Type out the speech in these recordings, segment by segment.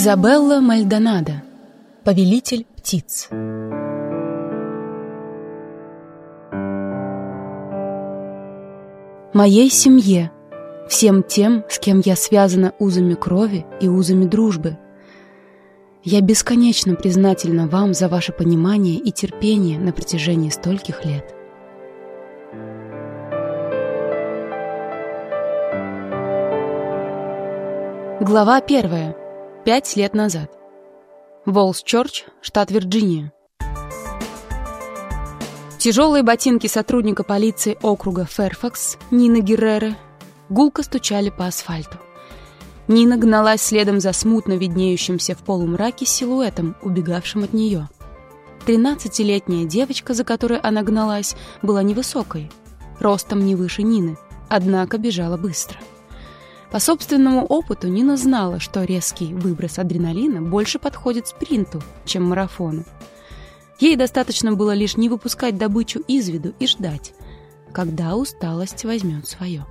Изабелла Мальдонадо, повелитель птиц. Моей семье, всем тем, с кем я связана узами крови и узами дружбы. Я бесконечно признательна вам за ваше понимание и терпение на протяжении стольких лет. Глава первая. Пять лет назад. Волс-Чорч, штат Вирджиния. Тяжелые ботинки сотрудника полиции округа Ферфакс, Нины Герреры, гулко стучали по асфальту. Нина гналась следом за смутно виднеющимся в полумраке силуэтом, убегавшим от нее. Тринадцатилетняя девочка, за которой она гналась, была невысокой, ростом не выше Нины, однако бежала быстро. По собственному опыту Нина знала, что резкий выброс адреналина больше подходит спринту, чем марафону. Ей достаточно было лишь не выпускать добычу из виду и ждать, когда усталость возьмет свое.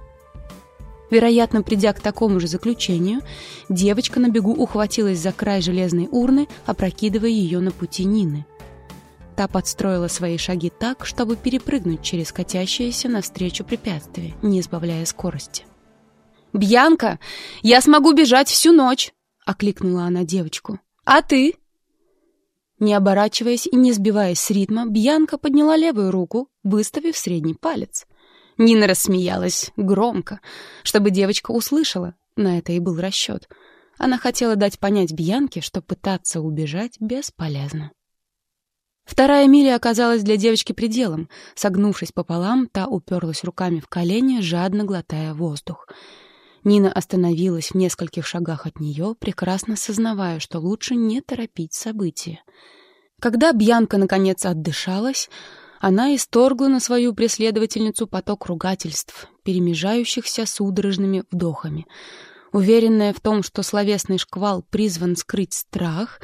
Вероятно, придя к такому же заключению, девочка на бегу ухватилась за край железной урны, опрокидывая ее на пути Нины. Та подстроила свои шаги так, чтобы перепрыгнуть через катящееся навстречу препятствие, не избавляя скорости. «Бьянка, я смогу бежать всю ночь!» — окликнула она девочку. «А ты?» Не оборачиваясь и не сбиваясь с ритма, Бьянка подняла левую руку, выставив средний палец. Нина рассмеялась громко, чтобы девочка услышала. На это и был расчет. Она хотела дать понять Бьянке, что пытаться убежать бесполезно. Вторая миля оказалась для девочки пределом. Согнувшись пополам, та уперлась руками в колени, жадно глотая воздух — Нина остановилась в нескольких шагах от нее, прекрасно сознавая, что лучше не торопить события. Когда Бьянка наконец отдышалась, она исторгла на свою преследовательницу поток ругательств, перемежающихся судорожными вдохами. Уверенная в том, что словесный шквал призван скрыть страх,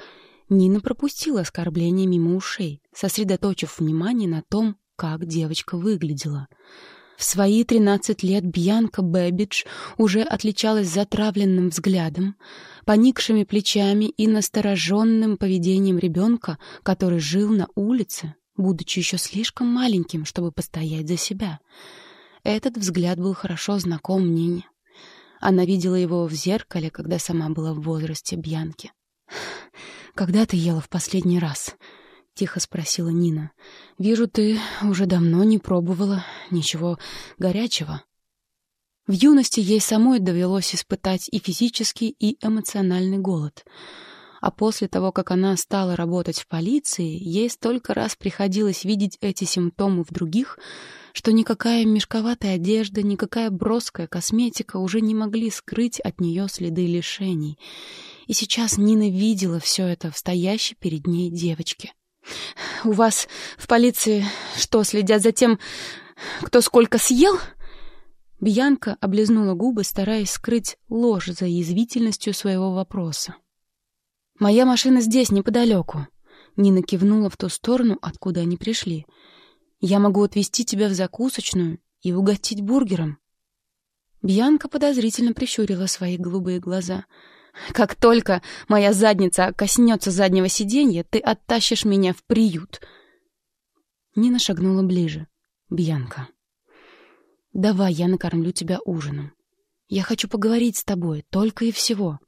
Нина пропустила оскорбление мимо ушей, сосредоточив внимание на том, как девочка выглядела — в свои 13 лет Бьянка Бэбидж уже отличалась затравленным взглядом, поникшими плечами и настороженным поведением ребенка, который жил на улице, будучи еще слишком маленьким, чтобы постоять за себя. Этот взгляд был хорошо знаком Нине. Она видела его в зеркале, когда сама была в возрасте Бьянки. «Когда ты ела в последний раз?» — тихо спросила Нина. «Вижу, ты уже давно не пробовала ничего горячего». В юности ей самой довелось испытать и физический, и эмоциональный голод. А после того, как она стала работать в полиции, ей столько раз приходилось видеть эти симптомы в других, что никакая мешковатая одежда, никакая броская косметика уже не могли скрыть от нее следы лишений. И сейчас Нина видела все это в стоящей перед ней девочке. «У вас в полиции что, следят за тем, кто сколько съел?» Бьянка облизнула губы, стараясь скрыть ложь за язвительностью своего вопроса. «Моя машина здесь, неподалеку». Нина кивнула в ту сторону, откуда они пришли. «Я могу отвезти тебя в закусочную и угостить бургером». Бьянка подозрительно прищурила свои голубые глаза — как только моя задница коснется заднего сиденья, ты оттащишь меня в приют. Нина шагнула ближе. Бьянка. Давай я накормлю тебя ужином. Я хочу поговорить с тобой, только и всего.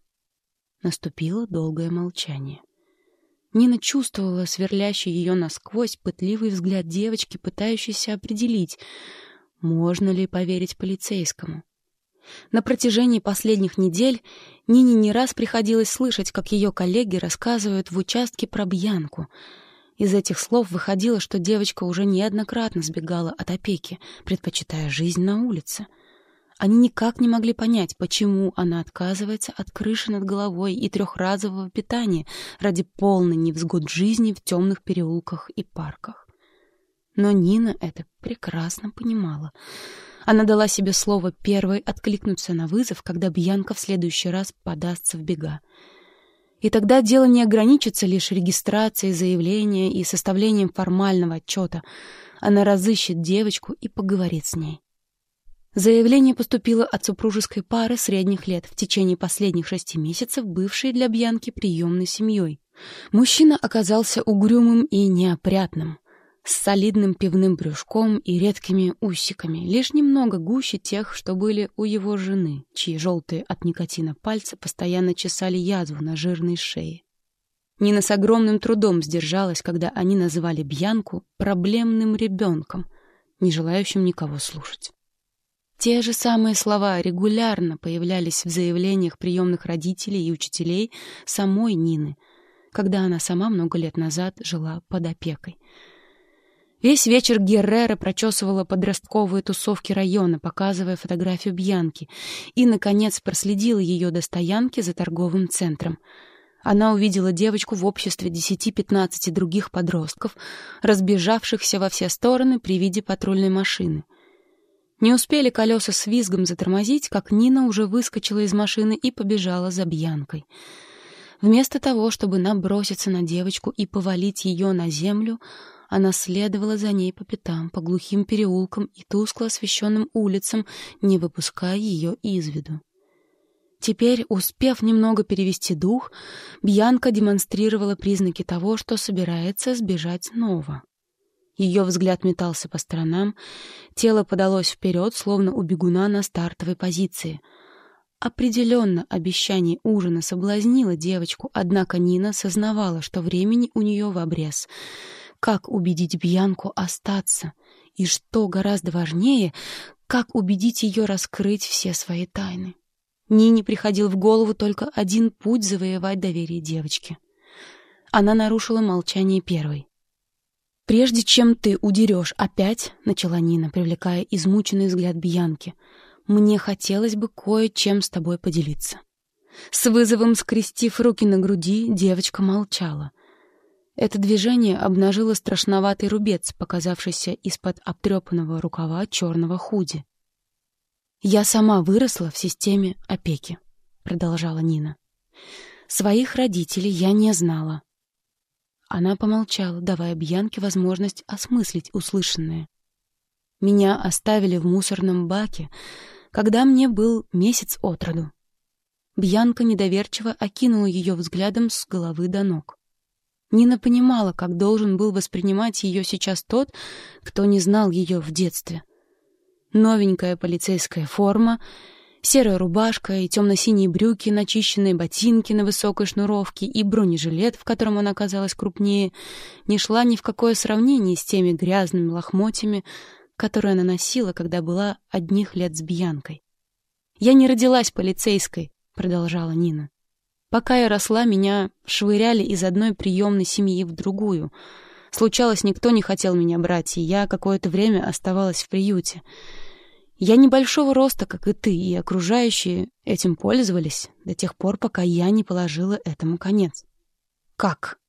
Наступило долгое молчание. Нина чувствовала сверлящий ее насквозь пытливый взгляд девочки, пытающейся определить, можно ли поверить полицейскому. На протяжении последних недель Нине не раз приходилось слышать, как ее коллеги рассказывают в участке про Бьянку. Из этих слов выходило, что девочка уже неоднократно сбегала от опеки, предпочитая жизнь на улице. Они никак не могли понять, почему она отказывается от крыши над головой и трехразового питания ради полной невзгод жизни в темных переулках и парках. Но Нина это прекрасно понимала — она дала себе слово первой откликнуться на вызов, когда Бьянка в следующий раз подастся в бега. И тогда дело не ограничится лишь регистрацией заявления и составлением формального отчета. Она разыщет девочку и поговорит с ней. Заявление поступило от супружеской пары средних лет, в течение последних шести месяцев бывшей для Бьянки приемной семьей. Мужчина оказался угрюмым и неопрятным, с солидным пивным брюшком и редкими усиками, лишь немного гуще тех, что были у его жены, чьи желтые от никотина пальцы постоянно чесали язву на жирной шее. Нина с огромным трудом сдержалась, когда они называли Бьянку проблемным ребенком, не желающим никого слушать. Те же самые слова регулярно появлялись в заявлениях приемных родителей и учителей самой Нины, когда она сама много лет назад жила под опекой. Весь вечер Геррера прочесывала подростковые тусовки района, показывая фотографию Бьянки, и, наконец, проследила ее до стоянки за торговым центром. Она увидела девочку в обществе 10-15 других подростков, разбежавшихся во все стороны при виде патрульной машины — не успели колеса с визгом затормозить, как Нина уже выскочила из машины и побежала за Бьянкой. Вместо того, чтобы наброситься на девочку и повалить ее на землю, она следовала за ней по пятам, по глухим переулкам и тускло освещенным улицам, не выпуская ее из виду. Теперь, успев немного перевести дух, Бьянка демонстрировала признаки того, что собирается сбежать снова. Ее взгляд метался по сторонам, тело подалось вперед, словно у бегуна на стартовой позиции. Определенно обещание ужина соблазнило девочку, однако Нина сознавала, что времени у нее в обрез. Как убедить Бьянку остаться? И что гораздо важнее, как убедить ее раскрыть все свои тайны? Нине приходил в голову только один путь завоевать доверие девочки. Она нарушила молчание первой. «Прежде чем ты удерешь опять», — начала Нина, привлекая измученный взгляд Бьянки, «мне хотелось бы кое-чем с тобой поделиться». С вызовом скрестив руки на груди, девочка молчала. Это движение обнажило страшноватый рубец, показавшийся из-под обтрепанного рукава черного худи. «Я сама выросла в системе опеки», — продолжала Нина. «Своих родителей я не знала. Она помолчала, давая Бьянке возможность осмыслить услышанное. Меня оставили в мусорном баке, когда мне был месяц от роду. Бьянка недоверчиво окинула ее взглядом с головы до ног. Нина понимала, как должен был воспринимать ее сейчас тот, кто не знал ее в детстве. Новенькая полицейская форма — Серая рубашка и темно-синие брюки, начищенные ботинки на высокой шнуровке и бронежилет, в котором она казалась крупнее, не шла ни в какое сравнение с теми грязными лохмотьями, которые она носила, когда была одних лет с Бьянкой. «Я не родилась полицейской», — продолжала Нина. «Пока я росла, меня швыряли из одной приемной семьи в другую. Случалось, никто не хотел меня брать, и я какое-то время оставалась в приюте». Я небольшого роста, как и ты, и окружающие этим пользовались до тех пор, пока я не положила этому конец. Как?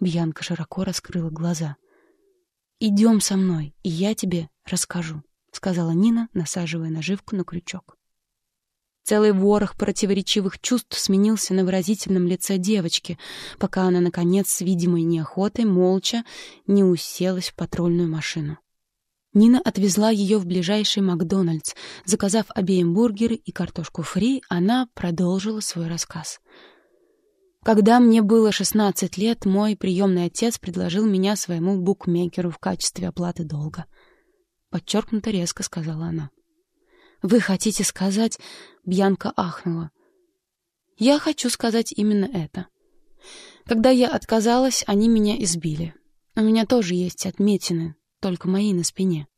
Бьянка широко раскрыла глаза. Идем со мной, и я тебе расскажу, сказала Нина, насаживая наживку на крючок. Целый ворох противоречивых чувств сменился на выразительном лице девочки, пока она, наконец, с видимой неохотой, молча не уселась в патрульную машину. Нина отвезла ее в ближайший Макдональдс. Заказав обеим бургеры и картошку фри, она продолжила свой рассказ. Когда мне было 16 лет, мой приемный отец предложил меня своему букмекеру в качестве оплаты долга. Подчеркнуто резко сказала она. «Вы хотите сказать...» — Бьянка ахнула. «Я хочу сказать именно это. Когда я отказалась, они меня избили. У меня тоже есть отметины, только мои на спине.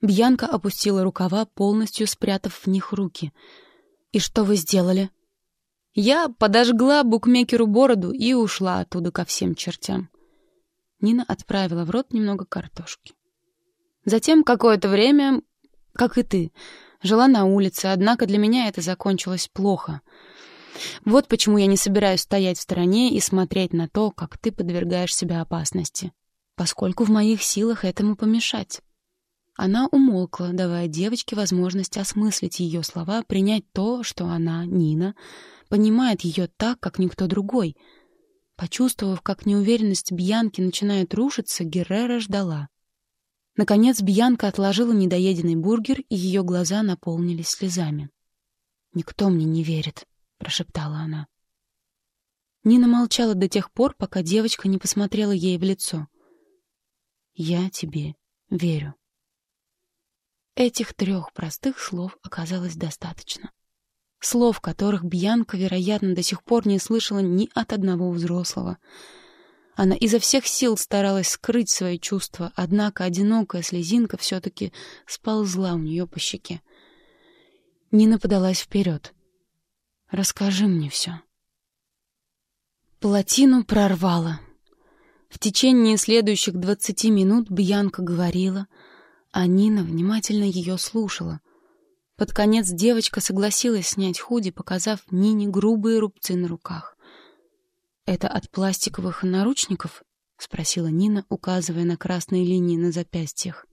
Бьянка опустила рукава, полностью спрятав в них руки. «И что вы сделали?» «Я подожгла букмекеру бороду и ушла оттуда ко всем чертям». Нина отправила в рот немного картошки. Затем какое-то время, как и ты, жила на улице, однако для меня это закончилось плохо. Вот почему я не собираюсь стоять в стороне и смотреть на то, как ты подвергаешь себя опасности поскольку в моих силах этому помешать. Она умолкла, давая девочке возможность осмыслить ее слова, принять то, что она, Нина, понимает ее так, как никто другой. Почувствовав, как неуверенность Бьянки начинает рушиться, Геррера ждала. Наконец Бьянка отложила недоеденный бургер, и ее глаза наполнились слезами. «Никто мне не верит», — прошептала она. Нина молчала до тех пор, пока девочка не посмотрела ей в лицо. «Я тебе верю». Этих трех простых слов оказалось достаточно. Слов, которых Бьянка, вероятно, до сих пор не слышала ни от одного взрослого. Она изо всех сил старалась скрыть свои чувства, однако одинокая слезинка все-таки сползла у нее по щеке. Нина подалась вперед. «Расскажи мне все». Плотину прорвало. В течение следующих двадцати минут Бьянка говорила, а Нина внимательно ее слушала. Под конец девочка согласилась снять худи, показав Нине грубые рубцы на руках. «Это от пластиковых наручников?» — спросила Нина, указывая на красные линии на запястьях.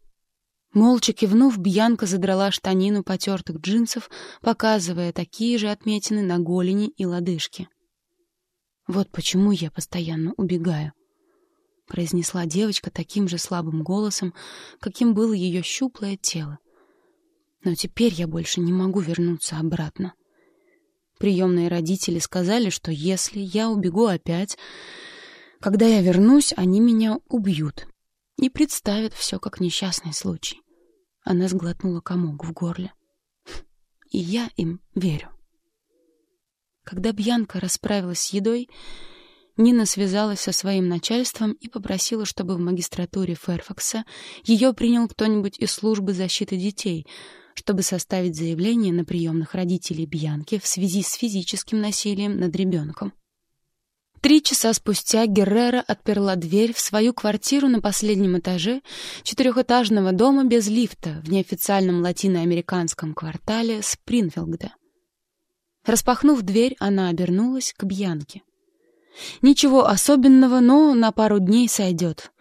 Молча кивнув, Бьянка задрала штанину потертых джинсов, показывая такие же отметины на голени и лодыжке. «Вот почему я постоянно убегаю», — произнесла девочка таким же слабым голосом, каким было ее щуплое тело. «Но теперь я больше не могу вернуться обратно. Приемные родители сказали, что если я убегу опять, когда я вернусь, они меня убьют и представят все как несчастный случай». Она сглотнула комок в горле. «И я им верю». Когда Бьянка расправилась с едой, Нина связалась со своим начальством и попросила, чтобы в магистратуре Ферфакса ее принял кто-нибудь из службы защиты детей, чтобы составить заявление на приемных родителей Бьянки в связи с физическим насилием над ребенком. Три часа спустя Геррера отперла дверь в свою квартиру на последнем этаже четырехэтажного дома без лифта в неофициальном латиноамериканском квартале Спрингфилда. Распахнув дверь, она обернулась к Бьянке. «Ничего особенного, но на пару дней сойдет.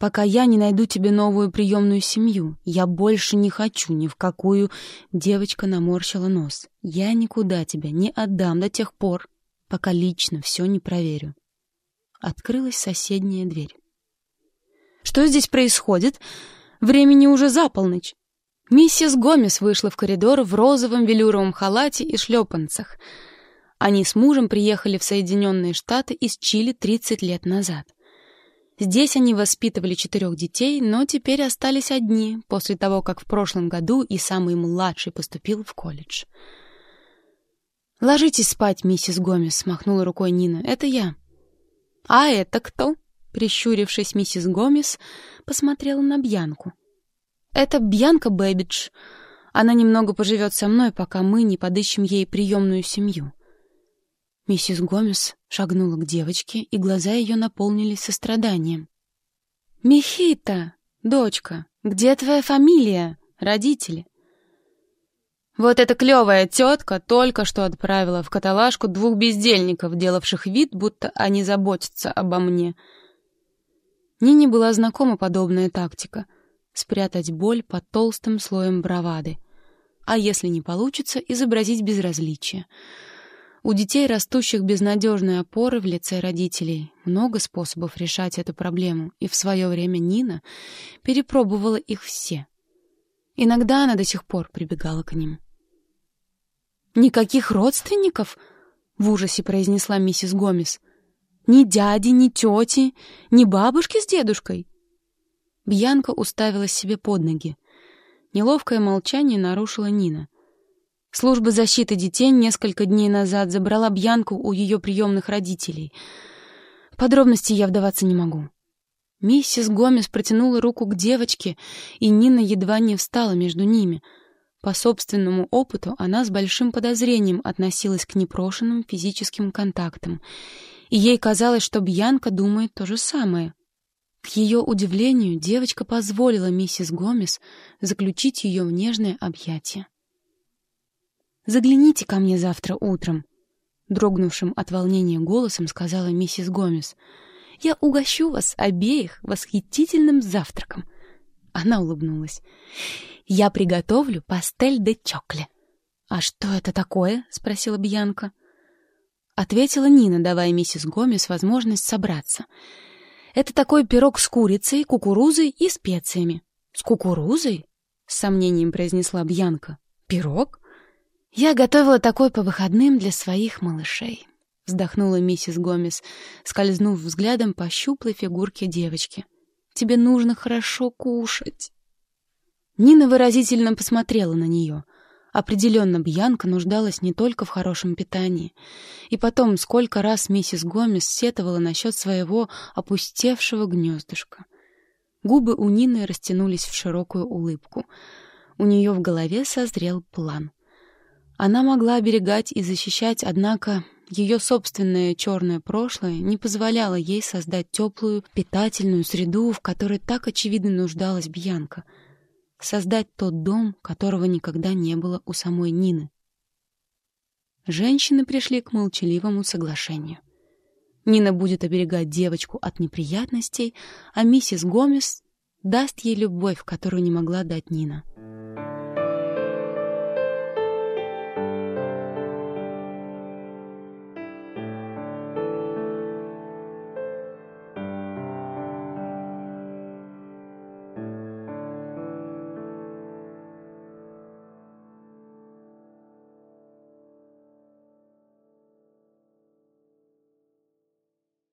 Пока я не найду тебе новую приемную семью, я больше не хочу ни в какую...» Девочка наморщила нос. «Я никуда тебя не отдам до тех пор, пока лично все не проверю». Открылась соседняя дверь. «Что здесь происходит? Времени уже за полночь. Миссис Гомес вышла в коридор в розовом велюровом халате и шлепанцах. Они с мужем приехали в Соединенные Штаты из Чили 30 лет назад. Здесь они воспитывали четырех детей, но теперь остались одни, после того, как в прошлом году и самый младший поступил в колледж. «Ложитесь спать, миссис Гомес», — махнула рукой Нина. «Это я». «А это кто?» — прищурившись, миссис Гомес посмотрела на Бьянку. Это Бьянка Бэбидж. Она немного поживет со мной, пока мы не подыщем ей приемную семью. Миссис Гомес шагнула к девочке, и глаза ее наполнились состраданием. «Михита, дочка, где твоя фамилия, родители?» Вот эта клевая тетка только что отправила в каталажку двух бездельников, делавших вид, будто они заботятся обо мне. Нине была знакома подобная тактика — спрятать боль под толстым слоем бравады. А если не получится, изобразить безразличие. У детей, растущих без надежной опоры в лице родителей, много способов решать эту проблему, и в свое время Нина перепробовала их все. Иногда она до сих пор прибегала к ним. «Никаких родственников?» — в ужасе произнесла миссис Гомес. «Ни дяди, ни тети, ни бабушки с дедушкой?» Бьянка уставилась себе под ноги. Неловкое молчание нарушила Нина. Служба защиты детей несколько дней назад забрала Бьянку у ее приемных родителей. Подробности я вдаваться не могу. Миссис Гомес протянула руку к девочке, и Нина едва не встала между ними. По собственному опыту она с большим подозрением относилась к непрошенным физическим контактам, и ей казалось, что Бьянка думает то же самое — к ее удивлению, девочка позволила миссис Гомес заключить ее в нежное объятие. «Загляните ко мне завтра утром», — дрогнувшим от волнения голосом сказала миссис Гомес. «Я угощу вас обеих восхитительным завтраком». Она улыбнулась. «Я приготовлю пастель де чокле». «А что это такое?» — спросила Бьянка. Ответила Нина, давая миссис Гомес возможность собраться — это такой пирог с курицей, кукурузой и специями. «С кукурузой?» — с сомнением произнесла Бьянка. «Пирог?» «Я готовила такой по выходным для своих малышей», — вздохнула миссис Гомес, скользнув взглядом по щуплой фигурке девочки. «Тебе нужно хорошо кушать». Нина выразительно посмотрела на нее. Определенно, Бьянка нуждалась не только в хорошем питании. И потом, сколько раз миссис Гомес сетовала насчет своего опустевшего гнездышка. Губы у Нины растянулись в широкую улыбку. У нее в голове созрел план. Она могла оберегать и защищать, однако ее собственное черное прошлое не позволяло ей создать теплую, питательную среду, в которой так очевидно нуждалась Бьянка. Создать тот дом, которого никогда не было у самой Нины. Женщины пришли к молчаливому соглашению. Нина будет оберегать девочку от неприятностей, а миссис Гомес даст ей любовь, которую не могла дать Нина.